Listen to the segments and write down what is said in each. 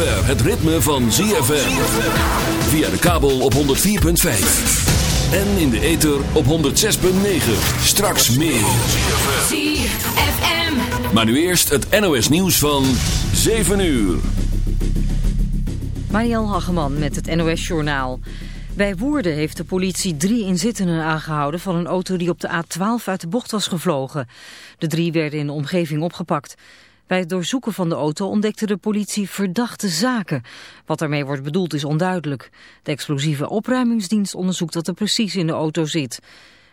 het ritme van ZFM. Via de kabel op 104.5. En in de ether op 106.9. Straks meer. ZFM. Maar nu eerst het NOS nieuws van 7 uur. Mariel Hageman met het NOS Journaal. Bij Woerden heeft de politie drie inzittenden aangehouden van een auto die op de A12 uit de bocht was gevlogen. De drie werden in de omgeving opgepakt. Bij het doorzoeken van de auto ontdekte de politie verdachte zaken. Wat daarmee wordt bedoeld is onduidelijk. De explosieve opruimingsdienst onderzoekt wat er precies in de auto zit.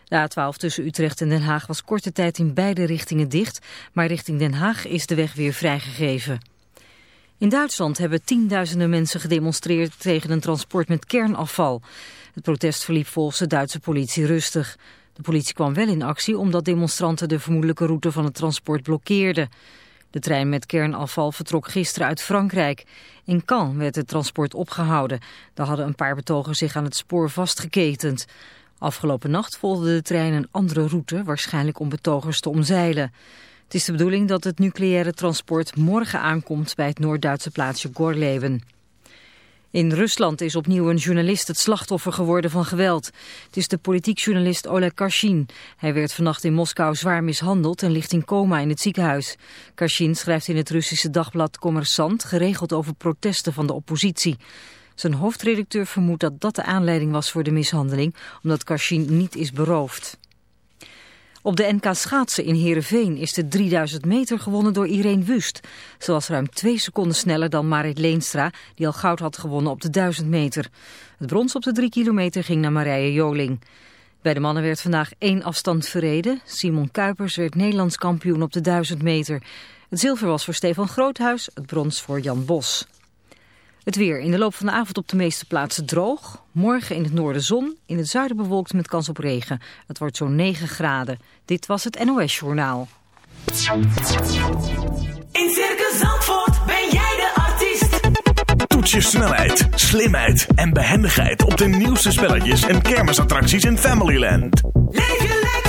De A12 tussen Utrecht en Den Haag was korte tijd in beide richtingen dicht, maar richting Den Haag is de weg weer vrijgegeven. In Duitsland hebben tienduizenden mensen gedemonstreerd tegen een transport met kernafval. Het protest verliep volgens de Duitse politie rustig. De politie kwam wel in actie omdat demonstranten de vermoedelijke route van het transport blokkeerden. De trein met kernafval vertrok gisteren uit Frankrijk. In Caen werd het transport opgehouden. Daar hadden een paar betogers zich aan het spoor vastgeketend. Afgelopen nacht volgde de trein een andere route, waarschijnlijk om betogers te omzeilen. Het is de bedoeling dat het nucleaire transport morgen aankomt bij het Noord-Duitse plaatsje Gorleben. In Rusland is opnieuw een journalist het slachtoffer geworden van geweld. Het is de politiek journalist Oleg Kashin. Hij werd vannacht in Moskou zwaar mishandeld en ligt in coma in het ziekenhuis. Kashin schrijft in het Russische dagblad Kommersant geregeld over protesten van de oppositie. Zijn hoofdredacteur vermoedt dat dat de aanleiding was voor de mishandeling, omdat Kashin niet is beroofd. Op de NK schaatsen in Heerenveen is de 3000 meter gewonnen door Irene Wust. Ze was ruim twee seconden sneller dan Marit Leenstra, die al goud had gewonnen op de 1000 meter. Het brons op de 3 kilometer ging naar Marije Joling. Bij de mannen werd vandaag één afstand verreden. Simon Kuipers werd Nederlands kampioen op de 1000 meter. Het zilver was voor Stefan Groothuis, het brons voor Jan Bos. Het weer in de loop van de avond op de meeste plaatsen droog. Morgen in het noorden zon, in het zuiden bewolkt met kans op regen. Het wordt zo'n 9 graden. Dit was het NOS Journaal. In Circus Zandvoort ben jij de artiest. Toets je snelheid, slimheid en behendigheid op de nieuwste spelletjes en kermisattracties in Familyland. Leef je lekker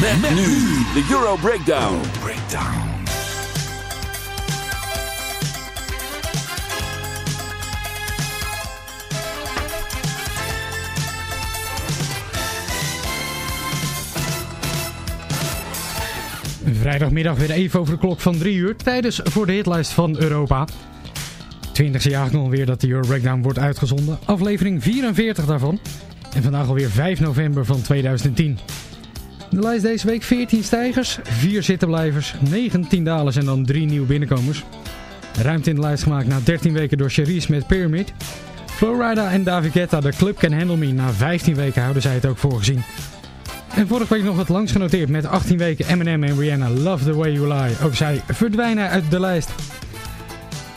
Met, nu de Euro Breakdown. Breakdown. Vrijdagmiddag weer even over de klok van 3 uur tijdens voor de hitlijst van Europa. 20e jaar nog weer dat de Euro Breakdown wordt uitgezonden. Aflevering 44 daarvan. En vandaag alweer 5 november van 2010. De lijst deze week 14 stijgers, 4 zittenblijvers, 19 dalers en dan 3 nieuwe binnenkomers. Ruimte in de lijst gemaakt na 13 weken door Cherise met Pyramid. Florida en David Guetta, de Club Can Handle Me. Na 15 weken houden zij het ook voorgezien. En vorige week nog wat langs genoteerd met 18 weken Eminem en Rihanna Love The Way You Lie. Ook zij verdwijnen uit de lijst.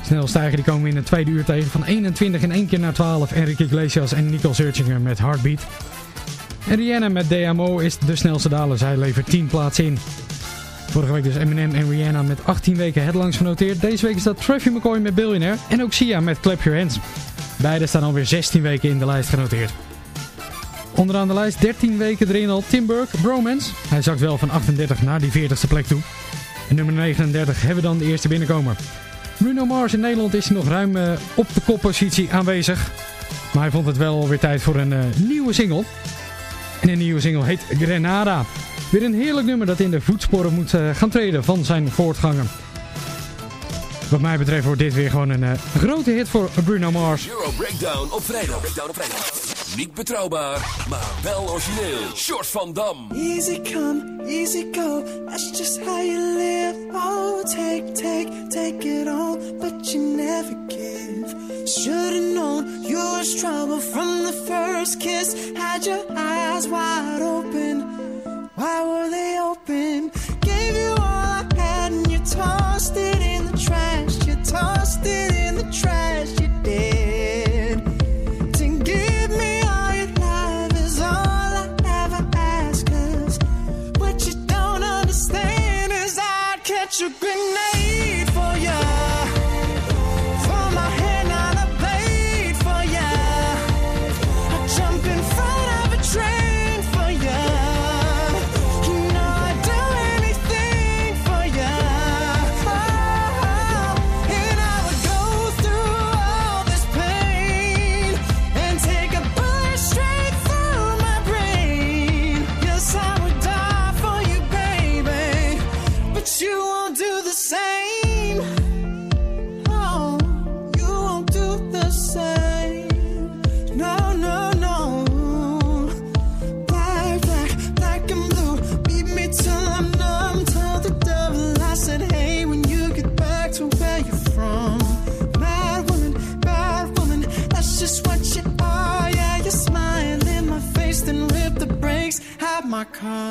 Snel stijgen die komen in het tweede uur tegen van 21 in één keer naar 12. Enrique Iglesias en Nicole Searchinger met Heartbeat. En Rihanna met DMO is de snelste daler. Zij levert 10 plaatsen in. Vorige week dus Eminem en Rihanna met 18 weken headlines genoteerd. Deze week is dat Travis McCoy met Billionaire en ook Sia met Clap Your Hands. Beide staan alweer 16 weken in de lijst genoteerd. Onderaan de lijst 13 weken erin al Tim Burke, Bromance. Hij zakt wel van 38 naar die 40ste plek toe. En nummer 39 hebben we dan de eerste binnenkomer. Bruno Mars in Nederland is nog ruim uh, op de koppositie aanwezig. Maar hij vond het wel weer tijd voor een uh, nieuwe single. En een nieuwe single heet Grenada. Weer een heerlijk nummer dat in de voetsporen moet uh, gaan treden van zijn voortganger. Wat mij betreft wordt dit weer gewoon een grote hit voor Bruno Mars. Euro Breakdown op vrijdag. Breakdown vrijdag. Niet betrouwbaar, maar wel origineel. Short van Dam. Easy come, easy go. That's just how you live. Oh, take, take, take it all, but you never give. Should've known you was trouble from the first kiss. Had your eyes wide open. Why were they open? Gave you all I had and you tossed it in the trash. You tossed it in the trash. You won't do the same. Oh, you won't do the same. No, no, no. Black, black, black and blue. Beat me till I'm numb. Tell the devil I said, hey, when you get back to where you're from. Mad woman, bad woman, that's just what you are. Yeah, you smile in my face, then rip the brakes out my car.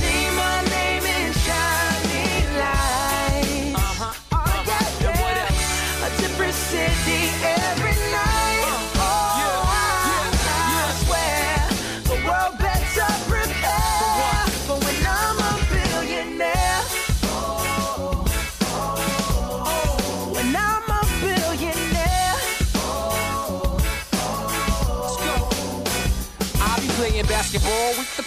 basketball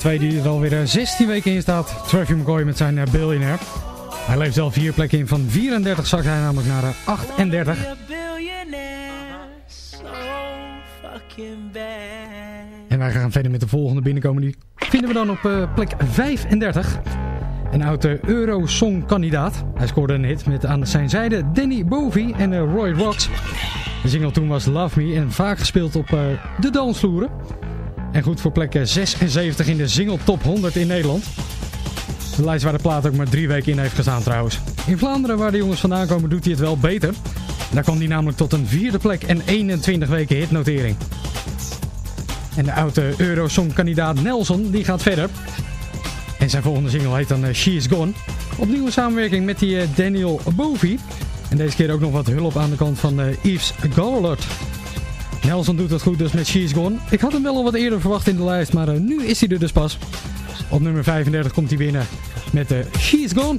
twee die er alweer eh, 16 weken in staat. Travis McCoy met zijn eh, Billionaire. Hij leeft zelf vier plekken in. Van 34 zakt hij namelijk naar eh, 38. be a billionaire so fucking bad. En wij gaan verder met de volgende binnenkomen. Die vinden we dan op eh, plek 35. Een oude Eurosong-kandidaat. Hij scoorde een hit met aan zijn zijde Danny Bovey en eh, Roy Rocks. De single toen was Love Me en vaak gespeeld op eh, de dansvloeren. En goed voor plek eh, 76 in de single top 100 in Nederland. De lijst waar de plaat ook maar drie weken in heeft gestaan trouwens. In Vlaanderen, waar de jongens vandaan komen, doet hij het wel beter. Daar kwam hij namelijk tot een vierde plek en 21 weken hitnotering. En de oude Eurosong-kandidaat Nelson, die gaat verder. En zijn volgende single heet dan eh, She Is Gone. Opnieuw een samenwerking met die eh, Daniel Bovi. En deze keer ook nog wat hulp aan de kant van eh, Yves Garlert. Nelson doet het goed dus met She Is Gone. Ik had hem wel al wat eerder verwacht in de lijst, maar eh, nu is hij er dus pas. Op nummer 35 komt hij binnen met eh, She Is Gone.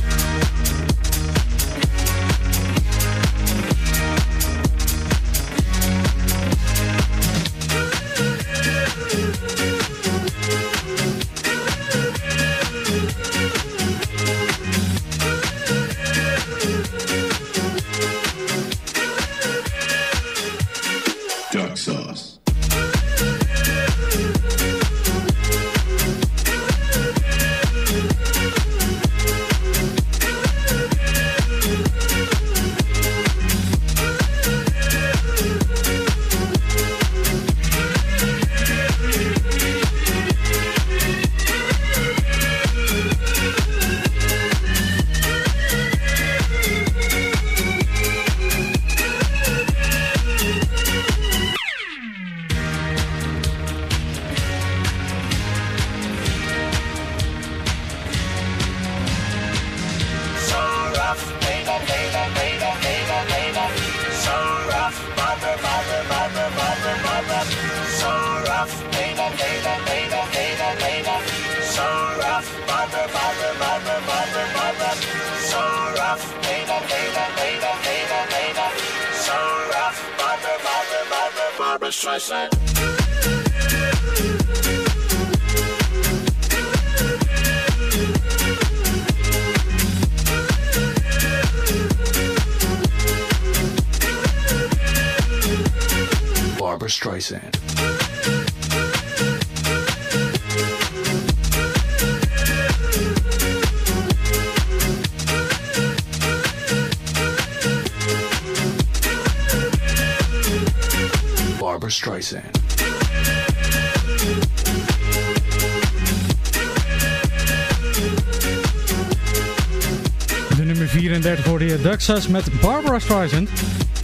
Met Barbara Streisand.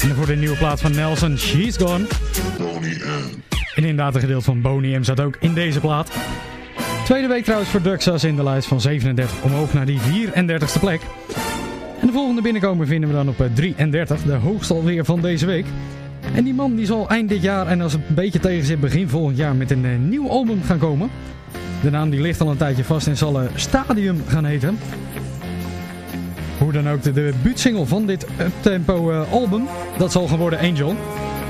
En voor de nieuwe plaats van Nelson, She's Gone. M. En inderdaad, een gedeelte van Boney M zat ook in deze plaat. Tweede week trouwens voor Duxas in de lijst van 37 omhoog naar die 34ste plek. En de volgende binnenkomen vinden we dan op eh, 33, de hoogste alweer van deze week. En die man die zal eind dit jaar en als het een beetje tegen zit begin volgend jaar met een eh, nieuw album gaan komen. De naam die ligt al een tijdje vast en zal eh, Stadium gaan heten. Dan ook de debuutsingle van dit uptempo eh, album, dat zal gaan worden Angel.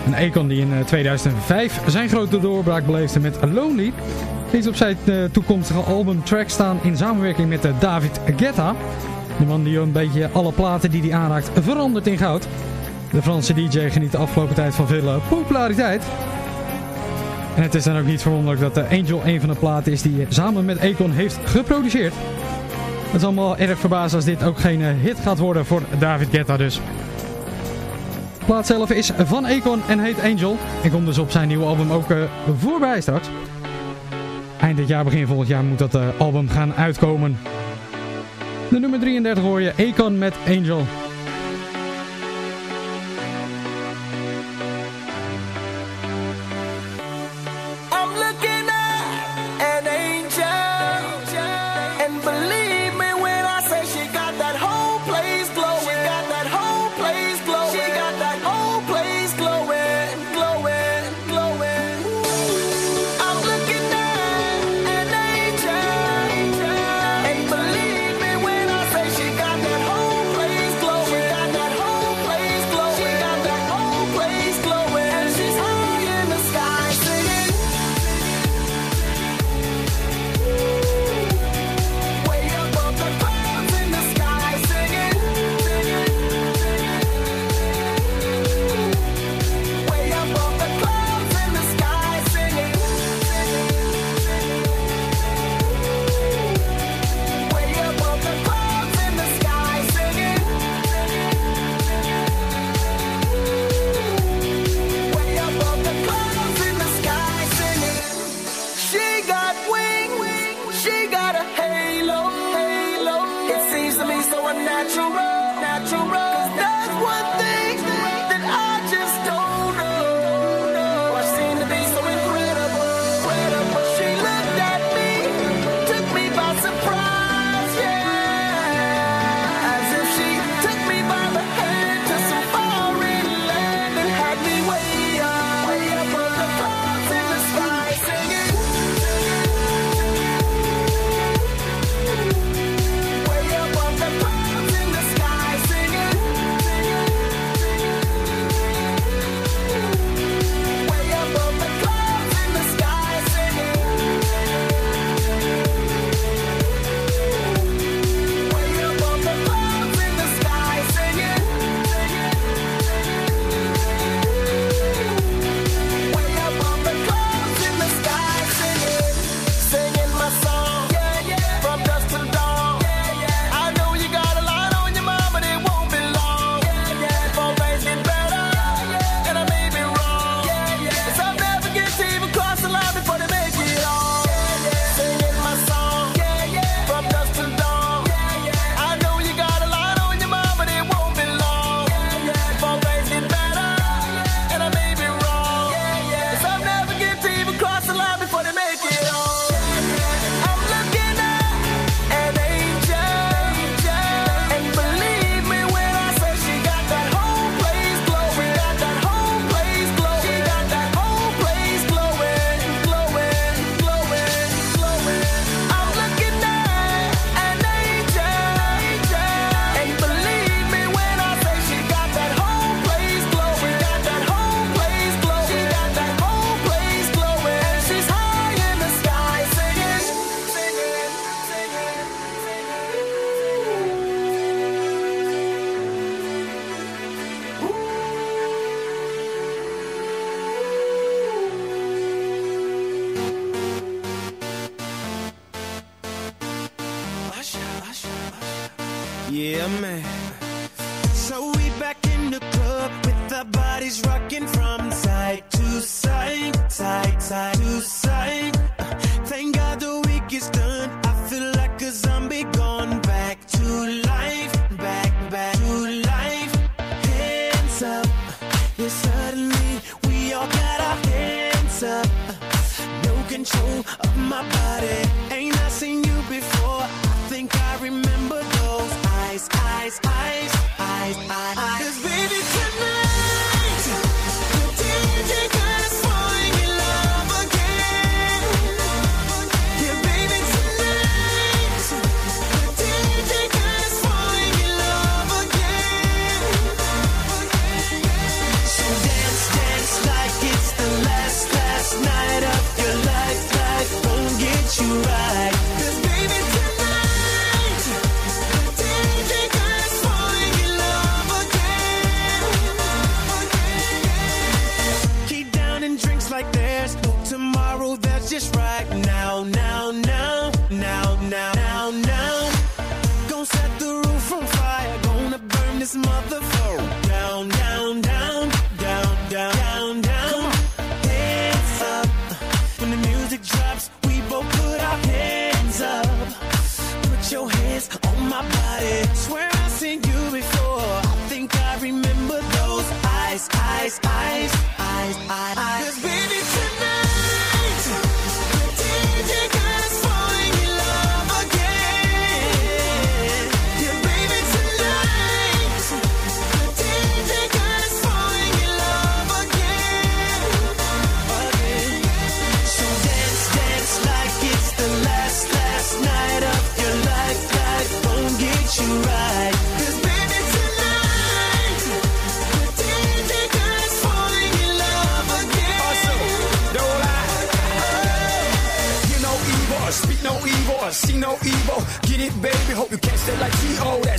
Een Akon die in eh, 2005 zijn grote doorbraak beleefde met Lonely. Heeft op zijn eh, toekomstige album track staan in samenwerking met eh, David Guetta. De man die een beetje alle platen die hij aanraakt verandert in goud. De Franse DJ geniet de afgelopen tijd van veel eh, populariteit. En het is dan ook niet verwonderlijk dat eh, Angel een van de platen is die samen met Akon heeft geproduceerd. Het is allemaal erg verbaasd als dit ook geen eh, hit gaat worden voor David Guetta dus. De plaat zelf is van Akon en heet Angel. En komt dus op zijn nieuwe album ook eh, voorbij straks. Eind dit jaar, begin volgend jaar moet dat eh, album gaan uitkomen. De nummer 33 hoor je Akon met Angel. Natural.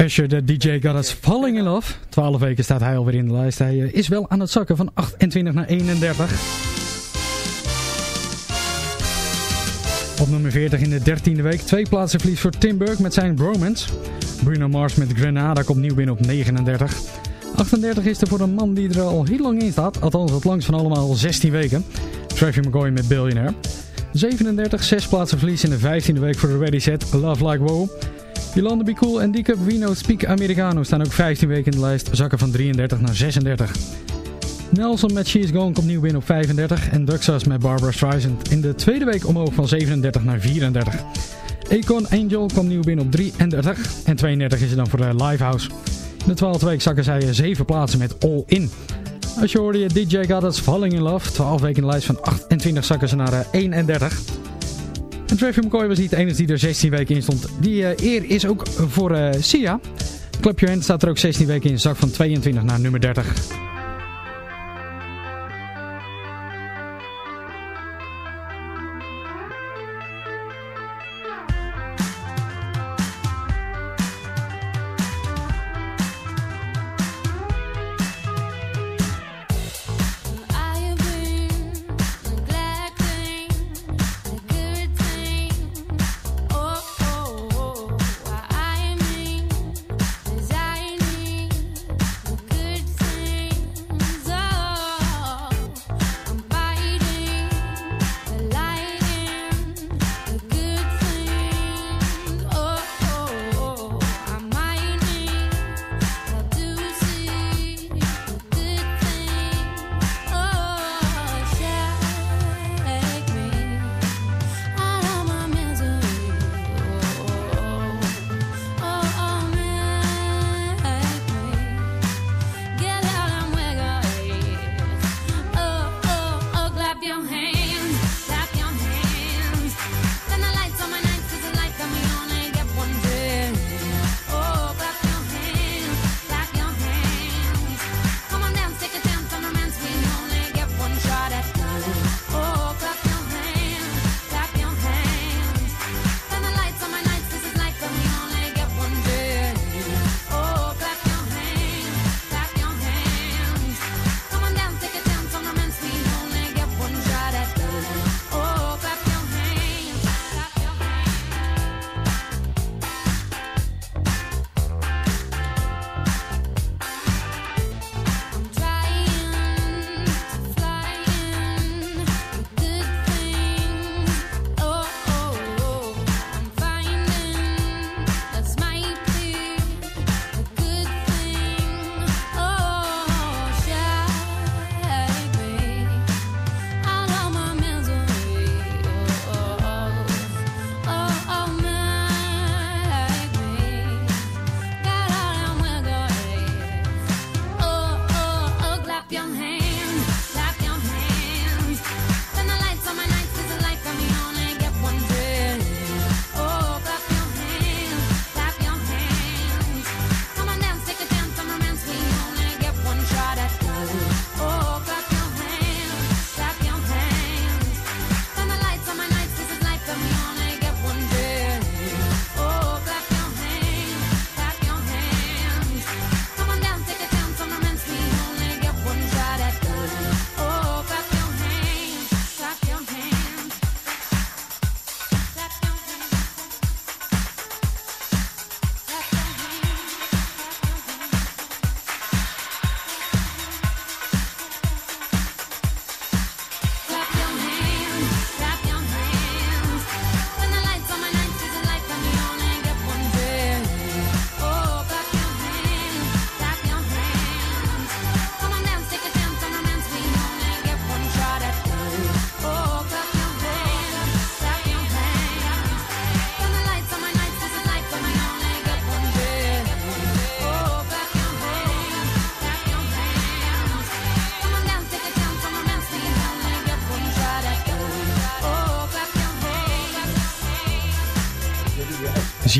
Usher, de DJ Got Us Falling in Love. 12 weken staat hij alweer in de lijst. Hij eh, is wel aan het zakken van 28 naar 31. Op nummer 40 in de 13e week. Twee plaatsen verlies voor Tim Burke met zijn Bromance. Bruno Mars met Grenada komt nieuw binnen op 39. 38 is er voor een man die er al heel lang in staat. Althans het langst van allemaal 16 weken. Travis McCoy met Billionaire. 37, 6 plaatsen verlies in de 15e week voor de Ready Set Love Like Wow. Yolanda Be Cool en Dickup Vino Speak Americano staan ook 15 weken in de lijst, zakken van 33 naar 36. Nelson met She's Gone komt nieuw binnen op 35 en Duxas met Barbara Streisand in de tweede week omhoog van 37 naar 34. Akon Angel komt nieuw binnen op 33 en 32 is er dan voor de Livehouse. In de 12e week zakken zij 7 plaatsen met All In. Als je hoorde je DJ Us Falling in Love, 12 weken in de lijst van 28 zakken ze naar eh, 31. En Travis McCoy was niet de enige die er 16 weken in stond. Die eh, eer is ook voor eh, Sia. Club Your Hand staat er ook 16 weken in, zak van 22 naar nummer 30.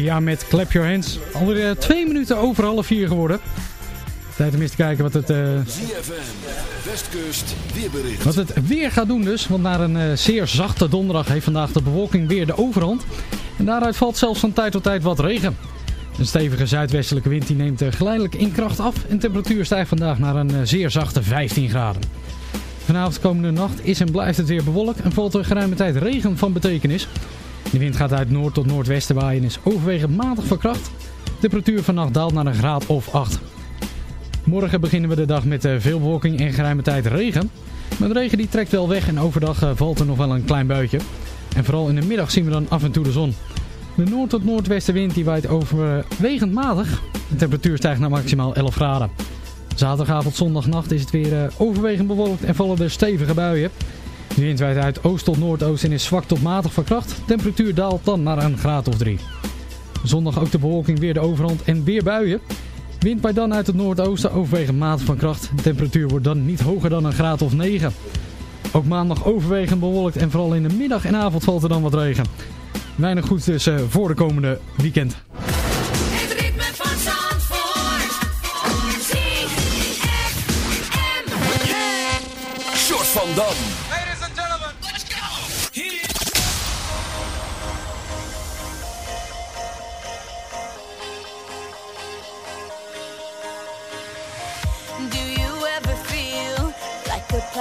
Zia met Clap Your Hands. Alweer eh, twee minuten over half vier geworden. Tijd om eens te kijken wat het, ZFM, Westkust, weerbericht. wat het weer gaat doen dus. Want na een eh, zeer zachte donderdag heeft vandaag de bewolking weer de overhand. En daaruit valt zelfs van tijd tot tijd wat regen. Een stevige zuidwestelijke wind die neemt geleidelijk in kracht af. En temperatuur stijgt vandaag naar een zeer zachte 15 graden. Vanavond komende nacht is en blijft het weer bewolkt en valt er geruime tijd regen van betekenis. De wind gaat uit noord tot noordwesten waaien en is overwegend matig van kracht. De temperatuur vannacht daalt naar een graad of 8. Morgen beginnen we de dag met eh, veel bewolking en geruime tijd regen. Maar de regen die trekt wel weg en overdag eh, valt er nog wel een klein buitje. En vooral in de middag zien we dan af en toe de zon. De noord- tot noordwestenwind die waait overwegend matig. De temperatuur stijgt naar maximaal 11 graden. Zaterdagavond, zondagnacht is het weer eh, overwegend bewolkt en vallen er stevige buien. De wind waait uit oost tot noordoost en is zwak tot matig van kracht. Temperatuur daalt dan naar een graad of 3. Zondag ook de bewolking weer de overhand en weer buien. Wind bij dan uit het noordoosten overwegend matig van kracht. Temperatuur wordt dan niet hoger dan een graad of 9. Ook maandag overwegend bewolkt en vooral in de middag en avond valt er dan wat regen. Weinig goed dus eh, voor de komende weekend.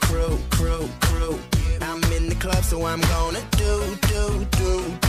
Crew, crew, crew. I'm in the club, so I'm gonna do, do, do, do.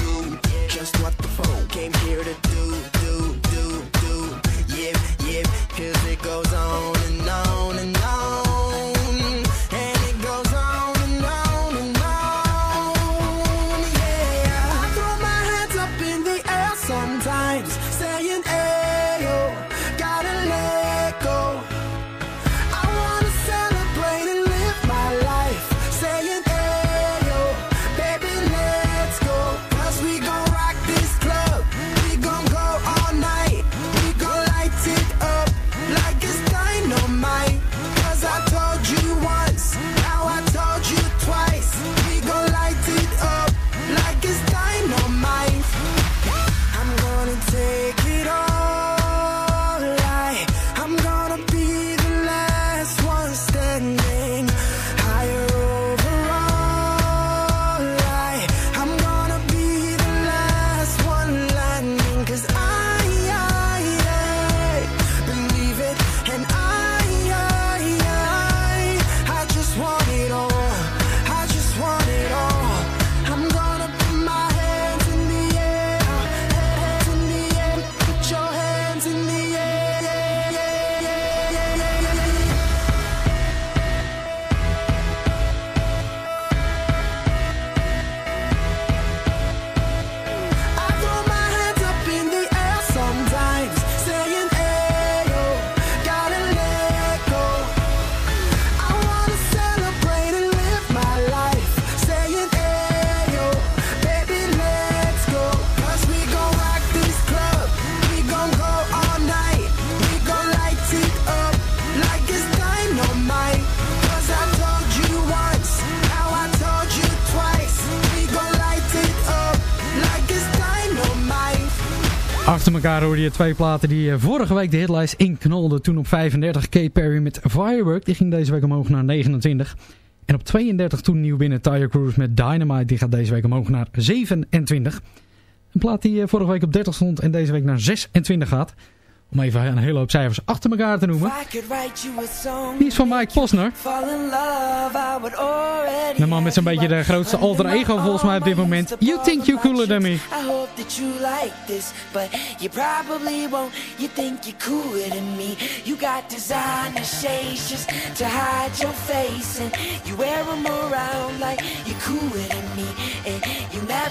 Elkaar hoorde je twee platen die eh, vorige week de hitlijst inknolden. Toen op 35 Kate Perry met Firework. Die ging deze week omhoog naar 29. En op 32 toen nieuw binnen Tyre Cruise met Dynamite. Die gaat deze week omhoog naar 27. Een plaat die eh, vorige week op 30 stond en deze week naar 26 gaat. Om even een hele hoop cijfers achter elkaar te noemen. Die is van Mike Posner. De man met zo'n beetje de grootste alter ego volgens mij op dit moment. You think you're cooler than me. I hope that you like this, but you probably won't. You think you're cooler than me. You got designer shades just to hide your face, and you wear them around like you're cooler than me.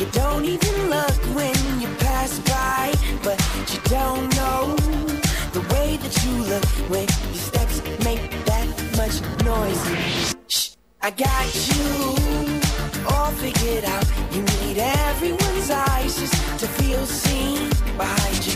you don't even look when you pass by, but you don't know the way that you look when your steps make that much noise. Shh, I got you all figured out. You need everyone's eyes just to feel seen behind your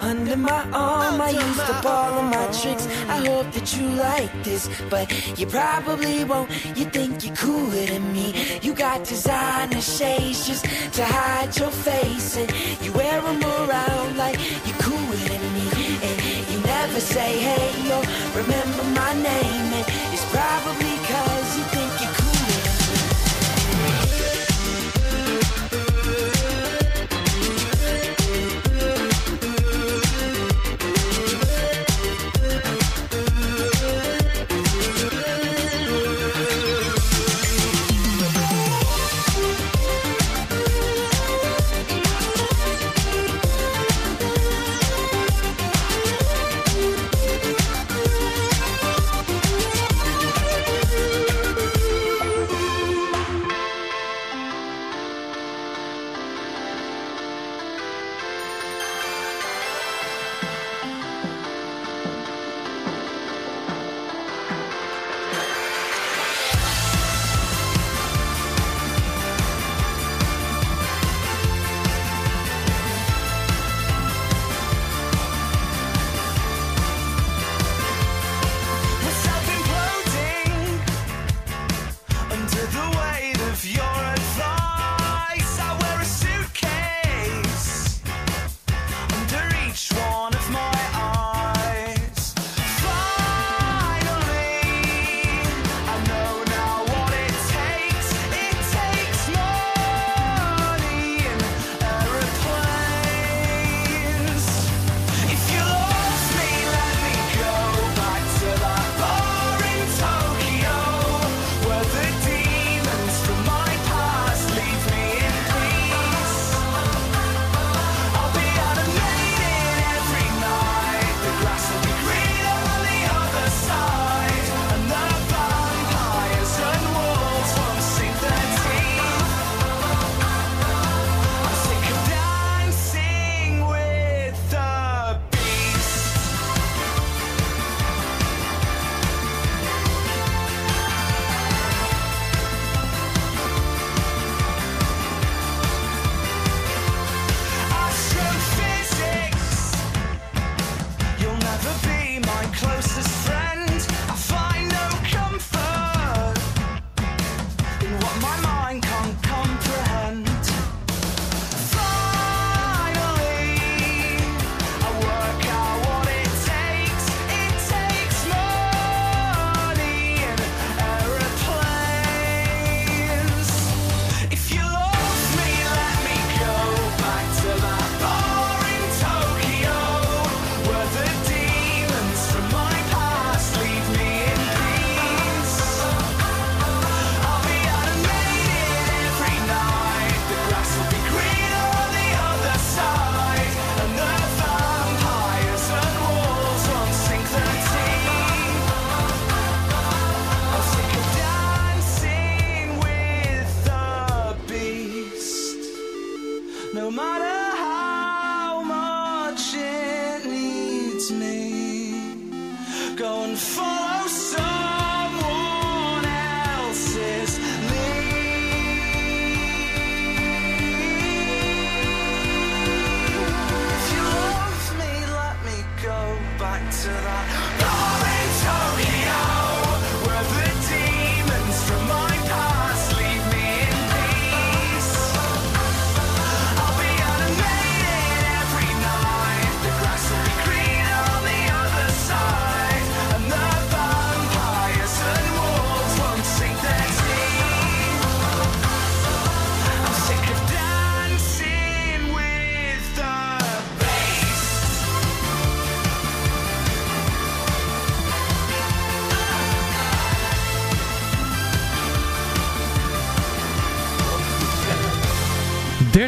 under my arm. I used up all of my tricks. I hope that you like this, but you probably won't. You think you're cooler than me. You got designer shades just to hide your face, and you wear them around like you're cooler than me. And you never say hey or remember my name, and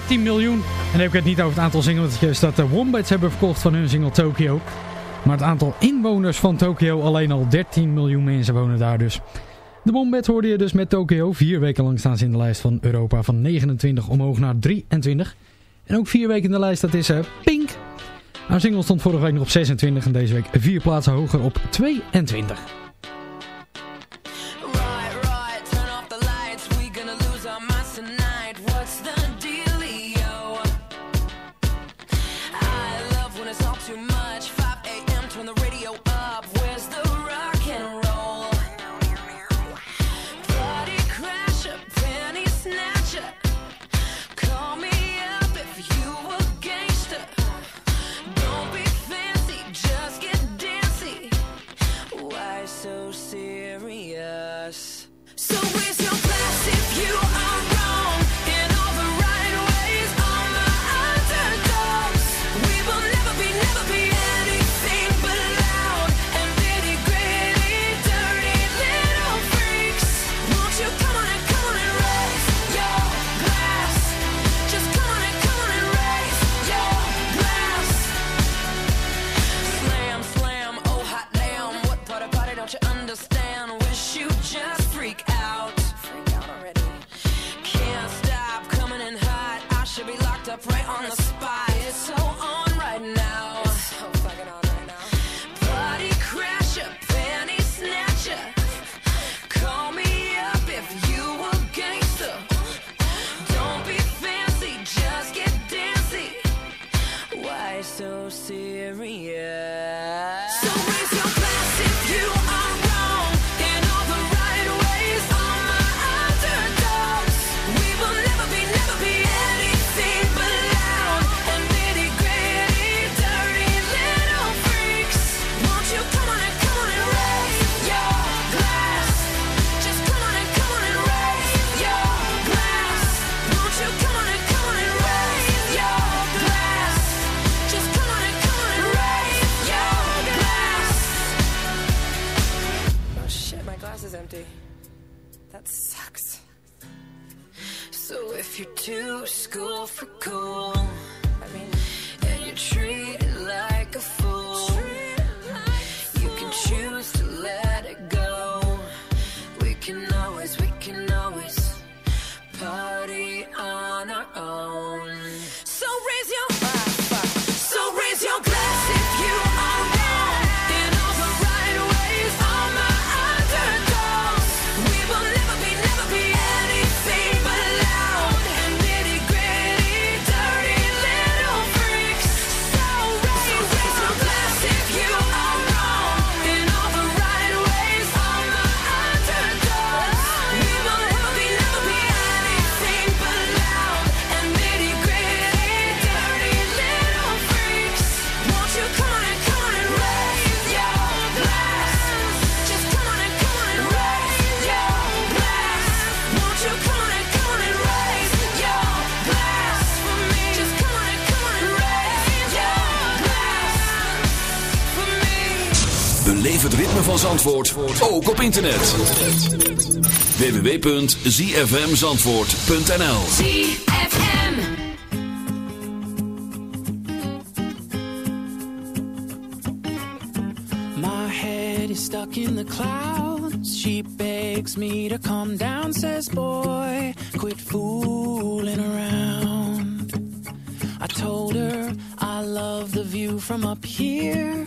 10 miljoen. En dan heb ik het niet over het aantal singletjes dat de Wombats hebben verkocht van hun single Tokyo. Maar het aantal inwoners van Tokyo, alleen al 13 miljoen mensen wonen daar dus. De Wombats hoorde je dus met Tokyo. Vier weken lang staan ze in de lijst van Europa van 29 omhoog naar 23. En ook vier weken in de lijst, dat is uh, Pink. Haar single stond vorige week nog op 26 en deze week vier plaatsen hoger op 22. spy is so on. beleef het ritme van Zandvoort ook op internet. www.zfmzandvoort.nl My head is stuck in the clouds. She begs me to come down, says boy, quit fooling around. I told her I love the view from up here.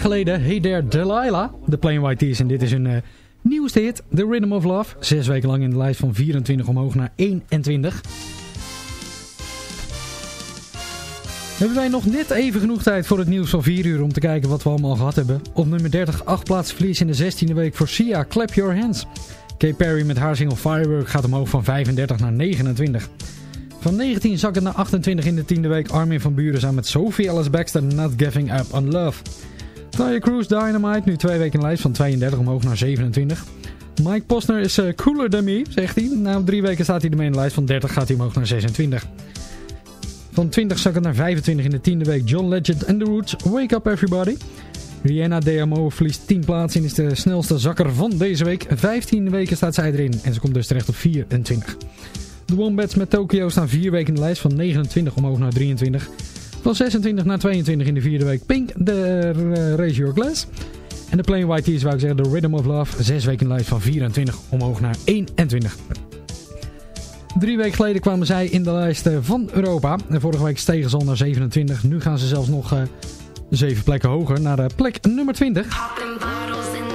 geleden. Hey There Delilah. De Plain White Tees. En dit is een eh, nieuwste hit. The Rhythm of Love. Zes weken lang in de lijst van 24 omhoog naar 21. Hebben wij nog net even genoeg tijd voor het nieuws van 4 uur om te kijken wat we allemaal gehad hebben. Op nummer 30, 8 plaatsen verlies in de 16e week voor Sia, Clap Your Hands. Kay Perry met haar single Firework gaat omhoog van 35 naar 29. Van 19 zakken naar 28 in de 10e week Armin van Buren samen met Sophie Alice Baxter Not Giving Up on Love. Taya Cruz Dynamite nu twee weken in de lijst van 32 omhoog naar 27. Mike Posner is eh, cooler than me, zegt hij. Na drie weken staat hij ermee in de lijst van 30 gaat hij omhoog naar 26. Van 20 zakken naar 25 in de tiende week John Legend and The Roots, Wake Up Everybody. Rihanna DMO verliest 10 plaatsen en is de snelste zakker van deze week. 15 weken staat zij erin en ze komt dus terecht op 24. De Wombats met Tokyo staan 4 weken in de lijst van 29 omhoog naar 23. Van 26 naar 22 in de vierde week Pink, de uh, Raise Your Glass. En de Plain White Tees wou ik zeggen, de Rhythm of Love. 6 weken lijst van 24 omhoog naar 21. Drie weken geleden kwamen zij in de lijst eh, van Europa. En vorige week stegen ze al naar 27. Nu gaan ze zelfs nog uh, 7 plekken hoger naar plek nummer 20. Popping bottles